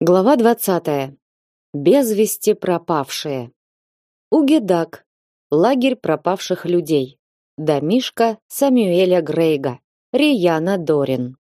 Глава 20. Без вести пропавшие. Угедак. Лагерь пропавших людей. Домишка Самюэля Грейга. Рияна Дорин.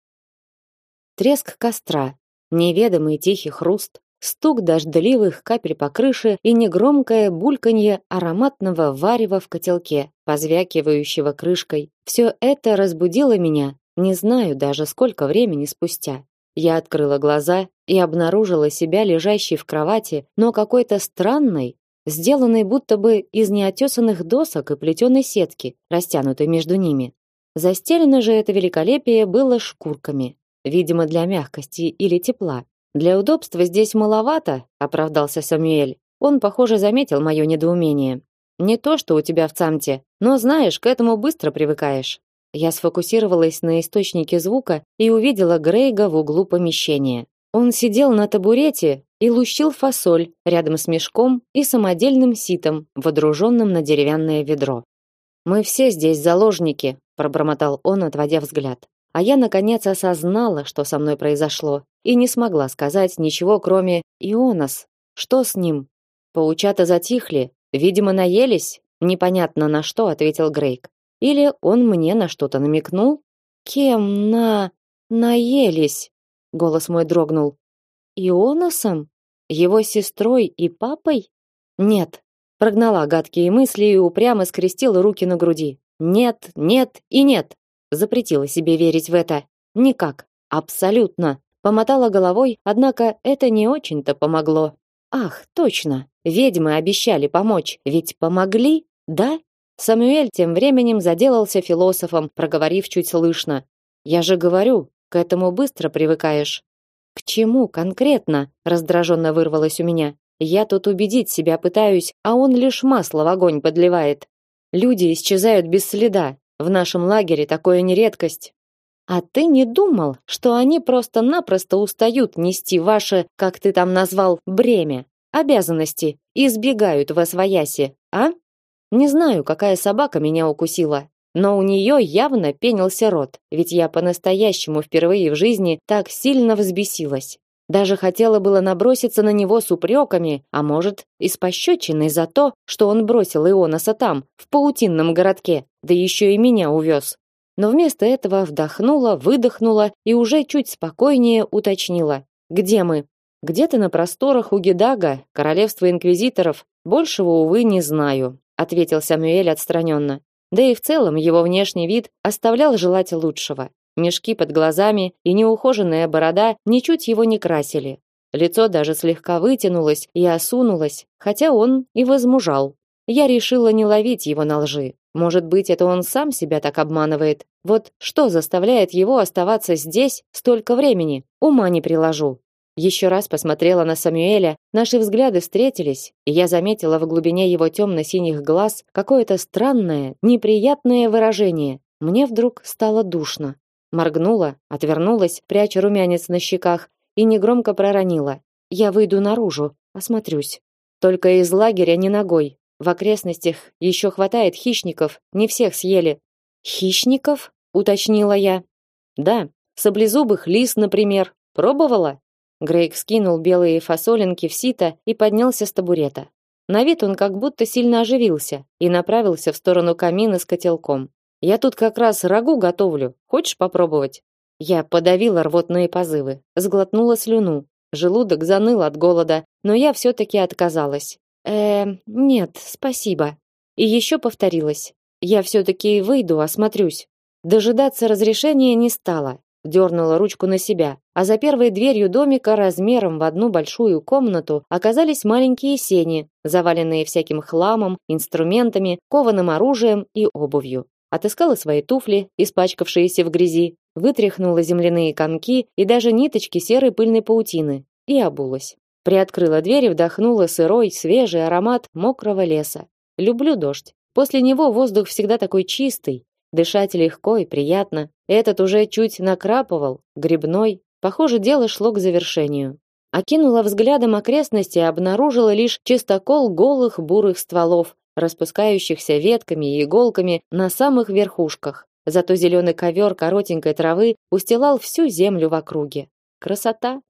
Треск костра, неведомый тихий хруст, стук дождливых капель по крыше и негромкое бульканье ароматного варева в котелке, позвякивающего крышкой. Все это разбудило меня, не знаю даже сколько времени спустя. Я открыла глаза и обнаружила себя лежащей в кровати, но какой-то странной, сделанной будто бы из неотесанных досок и плетеной сетки, растянутой между ними. Застелено же это великолепие было шкурками, видимо, для мягкости или тепла. Для удобства здесь маловато, оправдался Самуэль. Он, похоже, заметил мое недоумение. Не то, что у тебя в цамте, но знаешь, к этому быстро привыкаешь. Я сфокусировалась на источнике звука и увидела Грейга в углу помещения. Он сидел на табурете и лущил фасоль рядом с мешком и самодельным ситом, водруженным на деревянное ведро. Мы все здесь заложники, пробормотал он, отводя взгляд. А я наконец осознала, что со мной произошло, и не смогла сказать ничего, кроме Ионас. Что с ним? Паучата затихли, видимо, наелись. Непонятно на что, ответил Грейк. Или он мне на что-то намекнул? Кем на наелись? Голос мой дрогнул. Ионосом? Его сестрой и папой? Нет. Прогнала гадкие мысли и упрямо скрестила руки на груди. Нет, нет и нет. Запретила себе верить в это. Никак. Абсолютно. Помотала головой, однако это не очень-то помогло. Ах, точно. Ведьмы обещали помочь, ведь помогли, да? Самуэль тем временем заделался философом, проговорив чуть слышно: "Я же говорю, к этому быстро привыкаешь". К чему конкретно? раздраженно вырвалось у меня. Я тут убедить себя пытаюсь, а он лишь масло в огонь подливает. Люди исчезают без следа. В нашем лагере такое не редкость. А ты не думал, что они просто-напросто устают нести ваше, как ты там назвал, бремя, обязанности и избегают вас вояси, а? Не знаю, какая собака меня укусила, но у нее явно пенился рот, ведь я по-настоящему впервые в жизни так сильно взбесилась. Даже хотела было наброситься на него с упреками, а может, и с пощечиной за то, что он бросил Ионаса там, в паутинном городке, да еще и меня увез. Но вместо этого вдохнула, выдохнула и уже чуть спокойнее уточнила. «Где мы?» «Где-то на просторах у Гедага, королевства инквизиторов. Большего, увы, не знаю ответил Самуэль отстраненно. Да и в целом его внешний вид оставлял желать лучшего. Мешки под глазами и неухоженная борода ничуть его не красили. Лицо даже слегка вытянулось и осунулось, хотя он и возмужал. Я решила не ловить его на лжи. Может быть, это он сам себя так обманывает. Вот что заставляет его оставаться здесь столько времени? Ума не приложу. Еще раз посмотрела на Самуэля, наши взгляды встретились, и я заметила в глубине его темно-синих глаз какое-то странное, неприятное выражение. Мне вдруг стало душно. Моргнула, отвернулась, пряча румянец на щеках, и негромко проронила: "Я выйду наружу, осмотрюсь. Только из лагеря не ногой. В окрестностях еще хватает хищников, не всех съели". "Хищников?" уточнила я. "Да, саблезубых лис, например. Пробовала?" Грейг скинул белые фасолинки в сито и поднялся с табурета. На вид он как будто сильно оживился и направился в сторону камина с котелком. Я тут как раз рагу готовлю. Хочешь попробовать? Я подавила рвотные позывы, сглотнула слюну. Желудок заныл от голода, но я все таки отказалась. Э, нет, спасибо. И еще повторилась. Я все таки выйду, осмотрюсь. Дожидаться разрешения не стала дернула ручку на себя, а за первой дверью домика размером в одну большую комнату оказались маленькие сени, заваленные всяким хламом, инструментами, кованым оружием и обувью. Отыскала свои туфли, испачкавшиеся в грязи, вытряхнула земляные комки и даже ниточки серой пыльной паутины и обулась. Приоткрыла дверь и вдохнула сырой, свежий аромат мокрого леса. Люблю дождь. После него воздух всегда такой чистый, Дышать легко и приятно. Этот уже чуть накрапывал, грибной. Похоже, дело шло к завершению. Окинула взглядом окрестности и обнаружила лишь чистокол голых бурых стволов, распускающихся ветками и иголками на самых верхушках. Зато зеленый ковер коротенькой травы устилал всю землю в округе. Красота!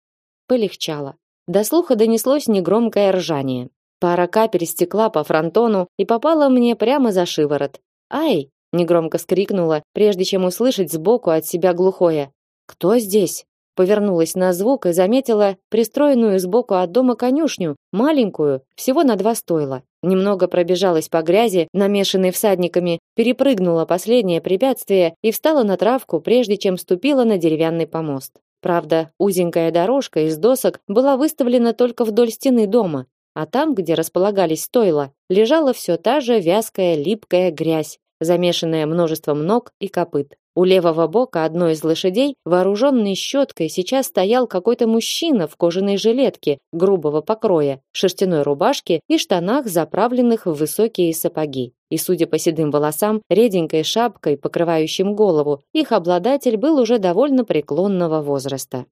Полегчало. До слуха донеслось негромкое ржание. Пара капель стекла по фронтону и попала мне прямо за шиворот. «Ай!» — негромко скрикнула, прежде чем услышать сбоку от себя глухое. «Кто здесь?» Повернулась на звук и заметила пристроенную сбоку от дома конюшню, маленькую, всего на два стойла. Немного пробежалась по грязи, намешанной всадниками, перепрыгнула последнее препятствие и встала на травку, прежде чем ступила на деревянный помост. Правда, узенькая дорожка из досок была выставлена только вдоль стены дома, а там, где располагались стойла, лежала все та же вязкая липкая грязь, замешанная множеством ног и копыт. У левого бока одной из лошадей, вооруженный щеткой, сейчас стоял какой-то мужчина в кожаной жилетке грубого покроя, шерстяной рубашке и штанах, заправленных в высокие сапоги. И, судя по седым волосам, реденькой шапкой, покрывающим голову, их обладатель был уже довольно преклонного возраста.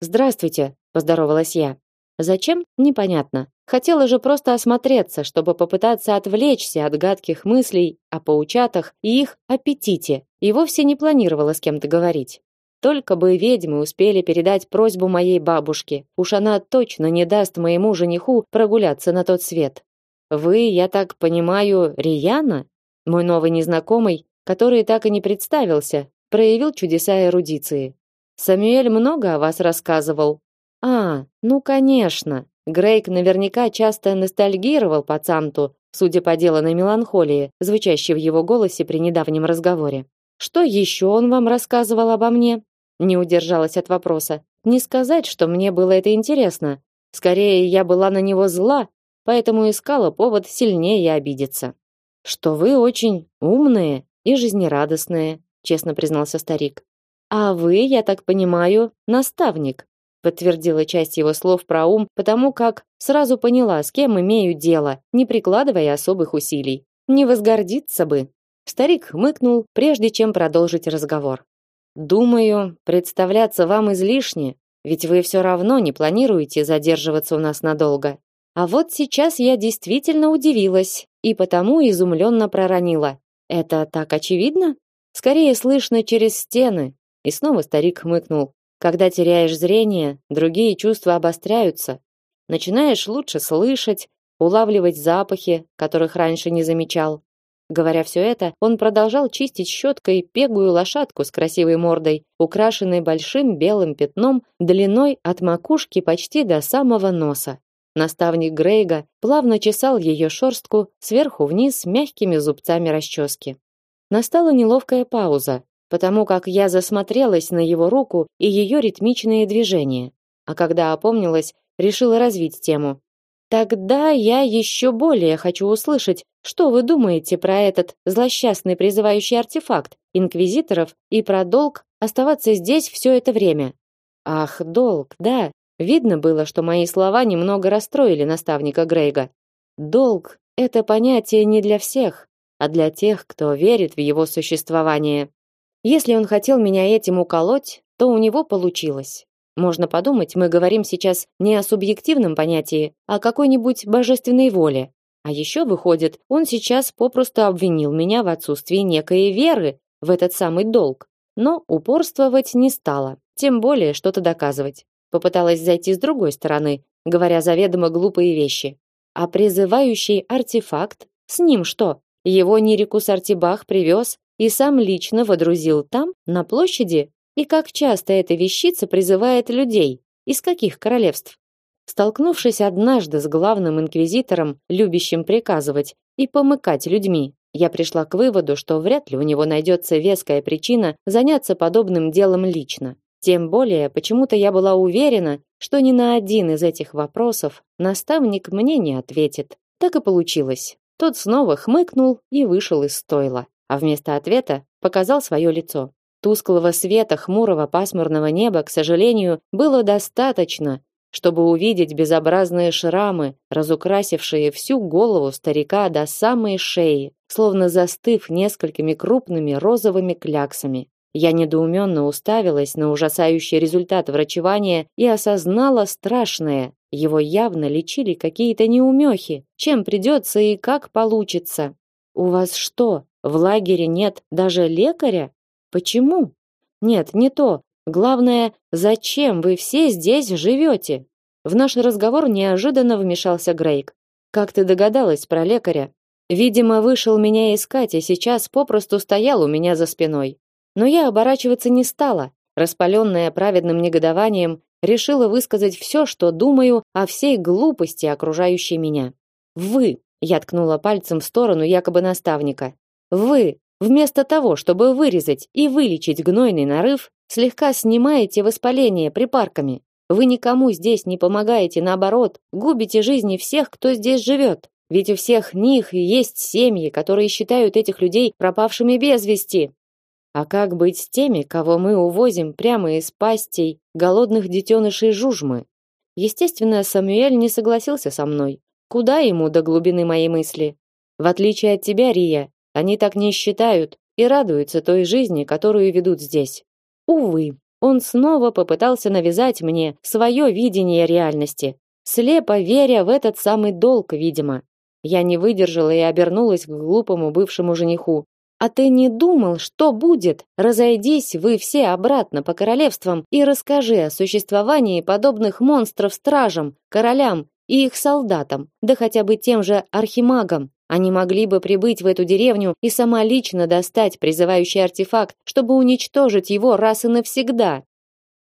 «Здравствуйте», – поздоровалась я. Зачем? Непонятно. Хотела же просто осмотреться, чтобы попытаться отвлечься от гадких мыслей о паучатах и их аппетите, и вовсе не планировала с кем-то говорить. Только бы ведьмы успели передать просьбу моей бабушке. Уж она точно не даст моему жениху прогуляться на тот свет. Вы, я так понимаю, Рияна? Мой новый незнакомый, который так и не представился, проявил чудеса эрудиции. Самуэль много о вас рассказывал, а, ну конечно. Грейк наверняка часто ностальгировал по Цамту, судя по деланной меланхолии, звучащей в его голосе при недавнем разговоре. Что еще он вам рассказывал обо мне? Не удержалась от вопроса. Не сказать, что мне было это интересно. Скорее, я была на него зла, поэтому искала повод сильнее обидеться. Что вы очень умные и жизнерадостные, честно признался старик. А вы, я так понимаю, наставник подтвердила часть его слов про ум, потому как сразу поняла, с кем имею дело, не прикладывая особых усилий. Не возгордиться бы. Старик хмыкнул, прежде чем продолжить разговор. Думаю, представляться вам излишне, ведь вы все равно не планируете задерживаться у нас надолго. А вот сейчас я действительно удивилась и потому изумленно проронила: "Это так очевидно? Скорее слышно через стены". И снова старик хмыкнул. Когда теряешь зрение, другие чувства обостряются. Начинаешь лучше слышать, улавливать запахи, которых раньше не замечал. Говоря все это, он продолжал чистить щеткой пегую лошадку с красивой мордой, украшенной большим белым пятном длиной от макушки почти до самого носа. Наставник Грейга плавно чесал ее шерстку сверху вниз мягкими зубцами расчески. Настала неловкая пауза, потому как я засмотрелась на его руку и ее ритмичные движения. А когда опомнилась, решила развить тему. Тогда я еще более хочу услышать, что вы думаете про этот злосчастный призывающий артефакт инквизиторов и про долг оставаться здесь все это время. Ах, долг, да. Видно было, что мои слова немного расстроили наставника Грейга. Долг это понятие не для всех, а для тех, кто верит в его существование. Если он хотел меня этим уколоть, то у него получилось. Можно подумать, мы говорим сейчас не о субъективном понятии, а о какой-нибудь божественной воле. А еще выходит, он сейчас попросту обвинил меня в отсутствии некой веры в этот самый долг. Но упорствовать не стала, тем более что-то доказывать. Попыталась зайти с другой стороны, говоря заведомо глупые вещи. А призывающий артефакт, с ним что? Его Нирикус Артибах привез, и сам лично водрузил там, на площади, и как часто эта вещица призывает людей, из каких королевств. Столкнувшись однажды с главным инквизитором, любящим приказывать и помыкать людьми, я пришла к выводу, что вряд ли у него найдется веская причина заняться подобным делом лично. Тем более, почему-то я была уверена, что ни на один из этих вопросов наставник мне не ответит. Так и получилось. Тот снова хмыкнул и вышел из стойла а вместо ответа показал свое лицо. Тусклого света хмурого пасмурного неба, к сожалению, было достаточно, чтобы увидеть безобразные шрамы, разукрасившие всю голову старика до самой шеи, словно застыв несколькими крупными розовыми кляксами. Я недоуменно уставилась на ужасающий результат врачевания и осознала страшное. Его явно лечили какие-то неумехи. Чем придется и как получится. «У вас что, в лагере нет даже лекаря? Почему? Нет, не то. Главное, зачем вы все здесь живете? В наш разговор неожиданно вмешался Грейк. Как ты догадалась про лекаря? Видимо, вышел меня искать и сейчас попросту стоял у меня за спиной. Но я оборачиваться не стала, распаленная праведным негодованием, решила высказать все, что думаю о всей глупости окружающей меня. Вы, я ткнула пальцем в сторону якобы наставника. Вы, вместо того, чтобы вырезать и вылечить гнойный нарыв, слегка снимаете воспаление припарками. Вы никому здесь не помогаете, наоборот, губите жизни всех, кто здесь живет. Ведь у всех них есть семьи, которые считают этих людей пропавшими без вести. А как быть с теми, кого мы увозим прямо из пастей голодных детенышей жужмы? Естественно, Самуэль не согласился со мной. Куда ему до глубины моей мысли? В отличие от тебя, Рия, они так не считают и радуются той жизни, которую ведут здесь. Увы, он снова попытался навязать мне свое видение реальности, слепо веря в этот самый долг, видимо. Я не выдержала и обернулась к глупому бывшему жениху. А ты не думал, что будет? Разойдись вы все обратно по королевствам и расскажи о существовании подобных монстров стражам, королям и их солдатам, да хотя бы тем же архимагам. Они могли бы прибыть в эту деревню и сама лично достать призывающий артефакт, чтобы уничтожить его раз и навсегда.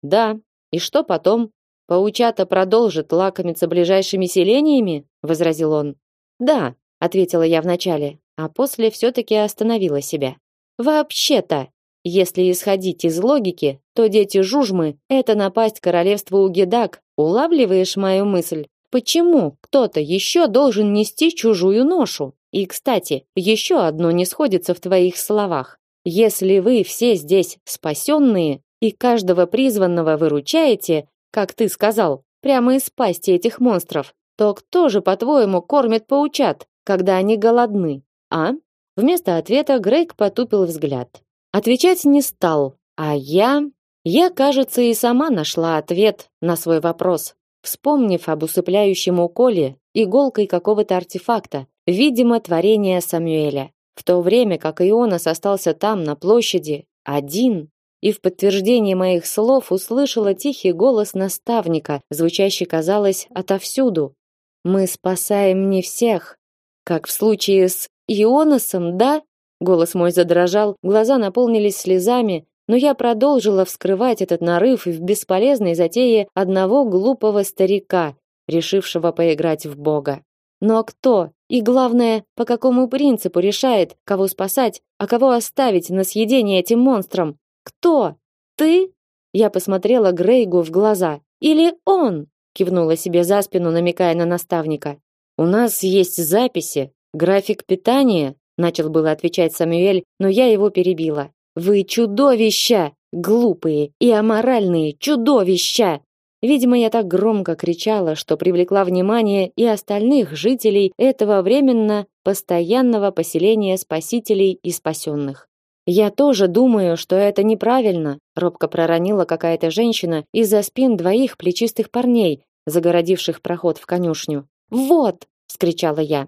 Да, и что потом? Паучата продолжит лакомиться ближайшими селениями, возразил он. Да, ответила я вначале, а после все таки остановила себя. Вообще-то, если исходить из логики, то дети Жужмы это напасть королевству Угедак. Улавливаешь мою мысль? Почему кто-то еще должен нести чужую ношу? И, кстати, еще одно не сходится в твоих словах. Если вы все здесь спасенные и каждого призванного выручаете, как ты сказал, прямо из пасти этих монстров, то кто же, по-твоему, кормит паучат, когда они голодны? А? Вместо ответа Грейг потупил взгляд. Отвечать не стал, а я... Я, кажется, и сама нашла ответ на свой вопрос, вспомнив об усыпляющем уколе иголкой какого-то артефакта, видимо, творения Самуэля. В то время как Ионас остался там, на площади, один, и в подтверждение моих слов услышала тихий голос наставника, звучащий, казалось, отовсюду. Мы спасаем не всех, как в случае с Ионосом, да? Голос мой задрожал, глаза наполнились слезами, но я продолжила вскрывать этот нарыв в бесполезной затее одного глупого старика, решившего поиграть в бога. Но кто и главное, по какому принципу решает, кого спасать, а кого оставить на съедение этим монстрам? Кто? Ты? Я посмотрела Грейгу в глаза. Или он? Кивнула себе за спину, намекая на наставника. У нас есть записи, график питания, начал было отвечать Самуэль, но я его перебила. Вы чудовища, глупые и аморальные чудовища. Видимо, я так громко кричала, что привлекла внимание и остальных жителей этого временно постоянного поселения спасителей и спасенных. Я тоже думаю, что это неправильно, робко проронила какая-то женщина из-за спин двоих плечистых парней, загородивших проход в конюшню. Вот, вскричала я.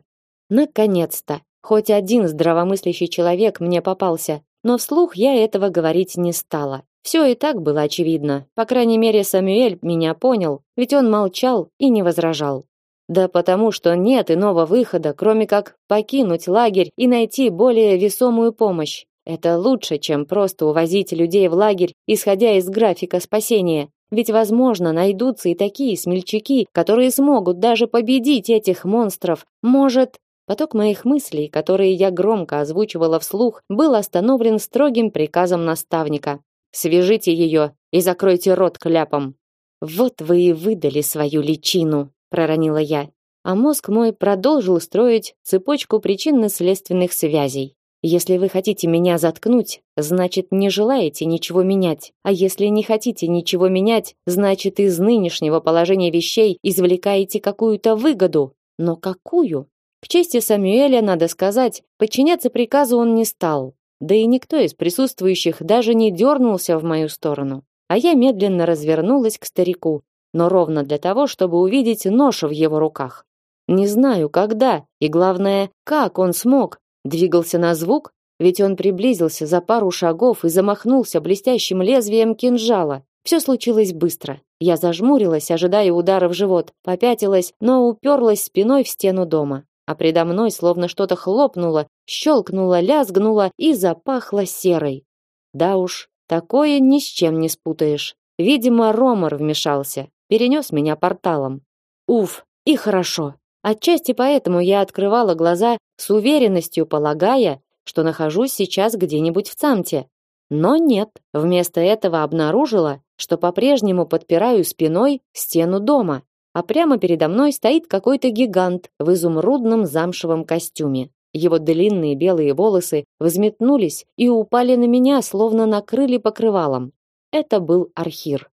Наконец-то, хоть один здравомыслящий человек мне попался, но вслух я этого говорить не стала. Все и так было очевидно. По крайней мере, Самуэль меня понял, ведь он молчал и не возражал. Да потому что нет иного выхода, кроме как покинуть лагерь и найти более весомую помощь. Это лучше, чем просто увозить людей в лагерь, исходя из графика спасения. Ведь, возможно, найдутся и такие смельчаки, которые смогут даже победить этих монстров. Может, поток моих мыслей, которые я громко озвучивала вслух, был остановлен строгим приказом наставника. Свяжите ее и закройте рот кляпом. Вот вы и выдали свою личину, проронила я. А мозг мой продолжил строить цепочку причинно-следственных связей. Если вы хотите меня заткнуть, значит, не желаете ничего менять. А если не хотите ничего менять, значит, из нынешнего положения вещей извлекаете какую-то выгоду. Но какую? К чести Самуэля надо сказать, подчиняться приказу он не стал. Да и никто из присутствующих даже не дернулся в мою сторону. А я медленно развернулась к старику, но ровно для того, чтобы увидеть нож в его руках. Не знаю, когда, и главное, как он смог, Двигался на звук, ведь он приблизился за пару шагов и замахнулся блестящим лезвием кинжала. Все случилось быстро, Я зажмурилась, ожидая удара в живот, попятилась, но уперлась спиной в стену дома. А предо мной словно что-то хлопнуло, щелкнуло, лязгнуло и запахло серой. Да уж, такое ни с чем не спутаешь. Видимо, Ромар вмешался, перенес меня порталом. Уф, и хорошо. Отчасти поэтому я открывала глаза с уверенностью, полагая, что нахожусь сейчас где-нибудь в Цамте. Но нет, вместо этого обнаружила, что по-прежнему подпираю спиной стену дома, а прямо передо мной стоит какой-то гигант в изумрудном замшевом костюме. Его длинные белые волосы взметнулись и упали на меня, словно накрыли покрывалом. Это был Архир.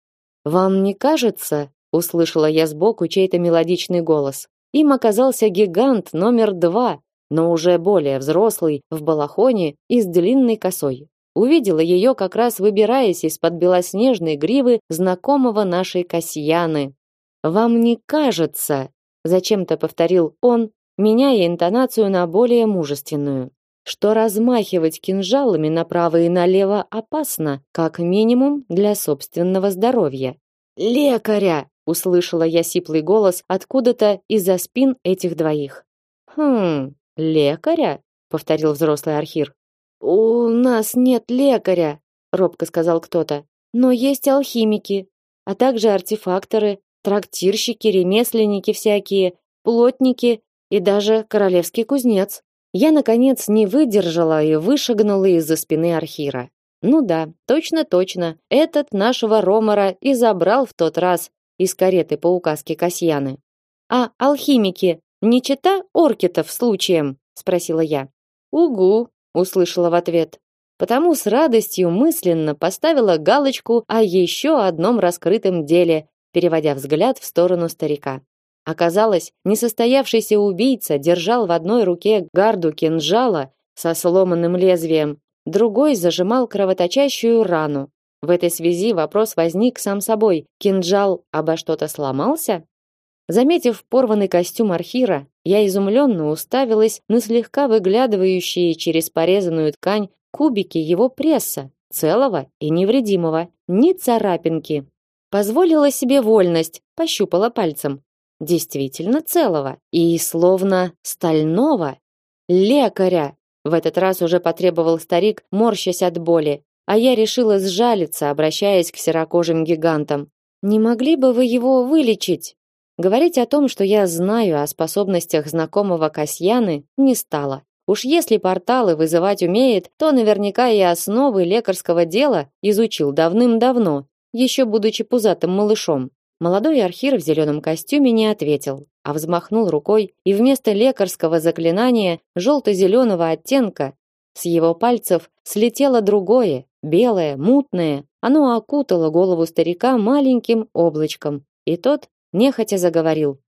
«Вам не кажется?» — услышала я сбоку чей-то мелодичный голос. Им оказался гигант номер два, но уже более взрослый, в балахоне и с длинной косой. Увидела ее как раз выбираясь из-под белоснежной гривы знакомого нашей Касьяны. Вам не кажется, зачем-то повторил он, меняя интонацию на более мужественную, что размахивать кинжалами направо и налево опасно, как минимум для собственного здоровья. Лекаря, услышала я сиплый голос откуда-то из-за спин этих двоих. Хм, лекаря, повторил взрослый архир. У нас нет лекаря, робко сказал кто-то. Но есть алхимики, а также артефакторы, трактирщики, ремесленники всякие, плотники и даже королевский кузнец. Я наконец не выдержала и вышагнула из-за спины архира. Ну да, точно-точно. Этот нашего Ромара и забрал в тот раз из кареты по указке Касьяны. А алхимики не чита оркитов случаем, спросила я. Угу, услышала в ответ. Потому с радостью мысленно поставила галочку о еще одном раскрытом деле, переводя взгляд в сторону старика. Оказалось, несостоявшийся убийца держал в одной руке гарду кинжала со сломанным лезвием, другой зажимал кровоточащую рану. В этой связи вопрос возник сам собой: кинжал обо что-то сломался? Заметив порванный костюм архира, я изумленно уставилась на слегка выглядывающие через порезанную ткань кубики его пресса, целого и невредимого, ни царапинки. Позволила себе вольность, пощупала пальцем. Действительно целого и словно стального. Лекаря. В этот раз уже потребовал старик, морщась от боли, а я решила сжалиться, обращаясь к серокожим гигантам. Не могли бы вы его вылечить? Говорить о том, что я знаю о способностях знакомого Касьяны, не стало. Уж если порталы вызывать умеет, то наверняка и основы лекарского дела изучил давным-давно, еще будучи пузатым малышом. Молодой архир в зеленом костюме не ответил, а взмахнул рукой, и вместо лекарского заклинания желто-зеленого оттенка с его пальцев слетело другое, белое, мутное. Оно окутало голову старика маленьким облачком, и тот нехотя заговорил.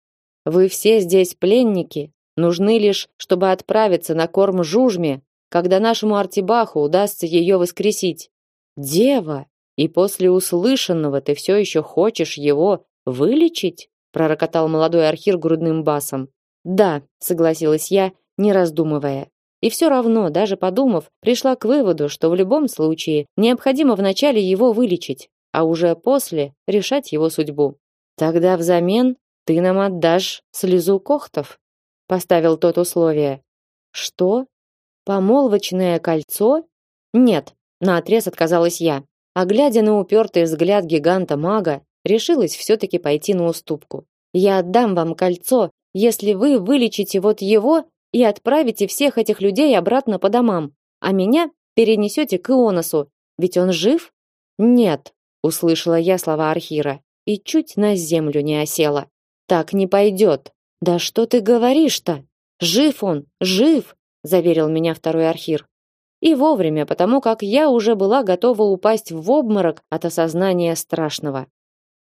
Вы все здесь пленники, нужны лишь, чтобы отправиться на корм жужме, когда нашему Артибаху удастся ее воскресить. Дева, и после услышанного ты все еще хочешь его вылечить? пророкотал молодой архир грудным басом. Да, согласилась я, не раздумывая. И все равно, даже подумав, пришла к выводу, что в любом случае необходимо вначале его вылечить, а уже после решать его судьбу. Тогда взамен ты нам отдашь слезу кохтов, поставил тот условие. Что? Помолвочное кольцо? Нет, наотрез отказалась я. А глядя на упертый взгляд гиганта-мага, решилась все-таки пойти на уступку. Я отдам вам кольцо, если вы вылечите вот его и отправите всех этих людей обратно по домам, а меня перенесете к Ионосу, ведь он жив? Нет, услышала я слова Архира и чуть на землю не осела. Так не пойдет. Да что ты говоришь-то? Жив он, жив, заверил меня второй архир. И вовремя, потому как я уже была готова упасть в обморок от осознания страшного.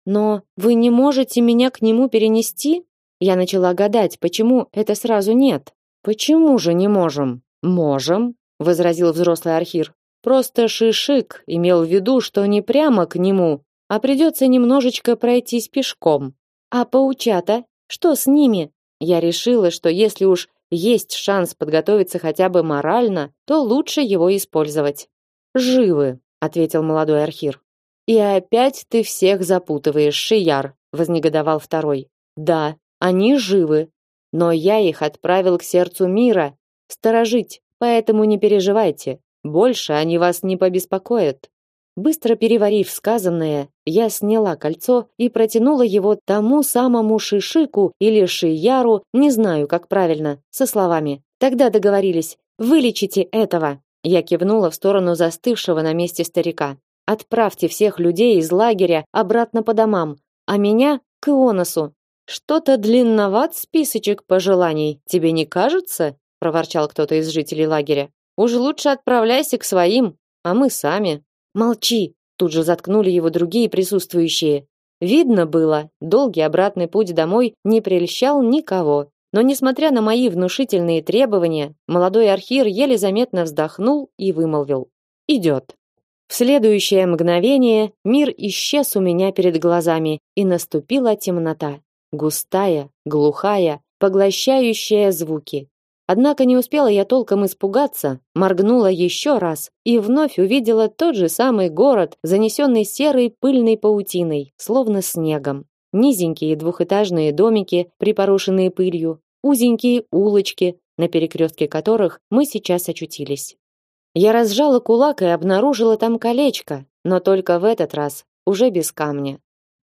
Но вы не можете меня к нему перенести? Я начала гадать, почему это сразу нет. Почему же не можем? Можем, возразил взрослый архир. Просто Шишик имел в виду, что не прямо к нему, а придется немножечко пройтись пешком. А паучата, что с ними? Я решила, что если уж есть шанс подготовиться хотя бы морально, то лучше его использовать. Живы, ответил молодой архир. И опять ты всех запутываешь, Шияр, вознегодовал второй. Да, они живы, но я их отправил к сердцу мира сторожить, поэтому не переживайте, больше они вас не побеспокоят. Быстро переварив сказанное, я сняла кольцо и протянула его тому самому Шишику или Шияру, не знаю, как правильно, со словами: "Тогда договорились, вылечите этого". Я кивнула в сторону застывшего на месте старика. Отправьте всех людей из лагеря обратно по домам, а меня к Ионосу. Что-то длинноват списочек пожеланий, тебе не кажется? проворчал кто-то из жителей лагеря. Уж лучше отправляйся к своим, а мы сами. Молчи, тут же заткнули его другие присутствующие. Видно было, долгий обратный путь домой не прельщал никого. Но несмотря на мои внушительные требования, молодой архир еле заметно вздохнул и вымолвил: "Идет". В следующее мгновение мир исчез у меня перед глазами, и наступила темнота, густая, глухая, поглощающая звуки. Однако не успела я толком испугаться, моргнула еще раз и вновь увидела тот же самый город, занесенный серой пыльной паутиной, словно снегом. Низенькие двухэтажные домики, припорошенные пылью, узенькие улочки, на перекрестке которых мы сейчас очутились. Я разжала кулак и обнаружила там колечко, но только в этот раз уже без камня.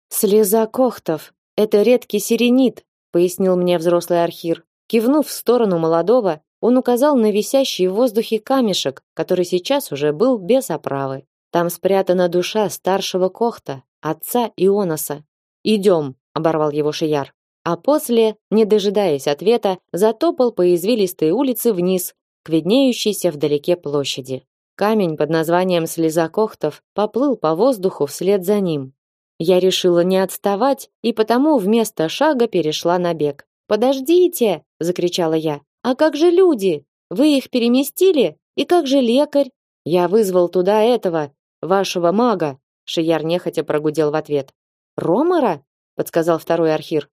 Слеза кохтов это редкий сиренит, пояснил мне взрослый архир. Кивнув в сторону молодого, он указал на висящий в воздухе камешек, который сейчас уже был без оправы. Там спрятана душа старшего кохта, отца Ионоса. Идем, оборвал его Шияр. А после, не дожидаясь ответа, затопал по извилистой улице вниз, к виднеющейся вдалеке площади. Камень под названием Слеза Кохтов поплыл по воздуху вслед за ним. Я решила не отставать и потому вместо шага перешла на бег. "Подождите!" Закричала я. "А как же люди? Вы их переместили? И как же лекарь? Я вызвал туда этого вашего мага". Шияр нехотя прогудел в ответ. "Ромара?" подсказал второй архир.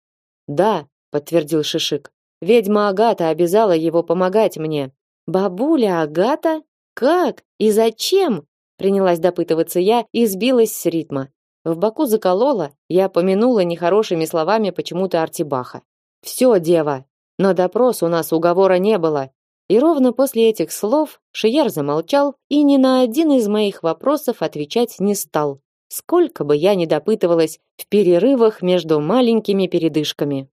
"Да", подтвердил Шишик. "Ведьма Агата обязала его помогать мне. Бабуля Агата? Как? И зачем? Принялась допытываться я и сбилась с ритма. В боку заколола, я помянула нехорошими словами почему-то Артибаха. Все, дева, но допрос у нас уговора не было. И ровно после этих слов Шияр замолчал и ни на один из моих вопросов отвечать не стал. Сколько бы я ни допытывалась в перерывах между маленькими передышками.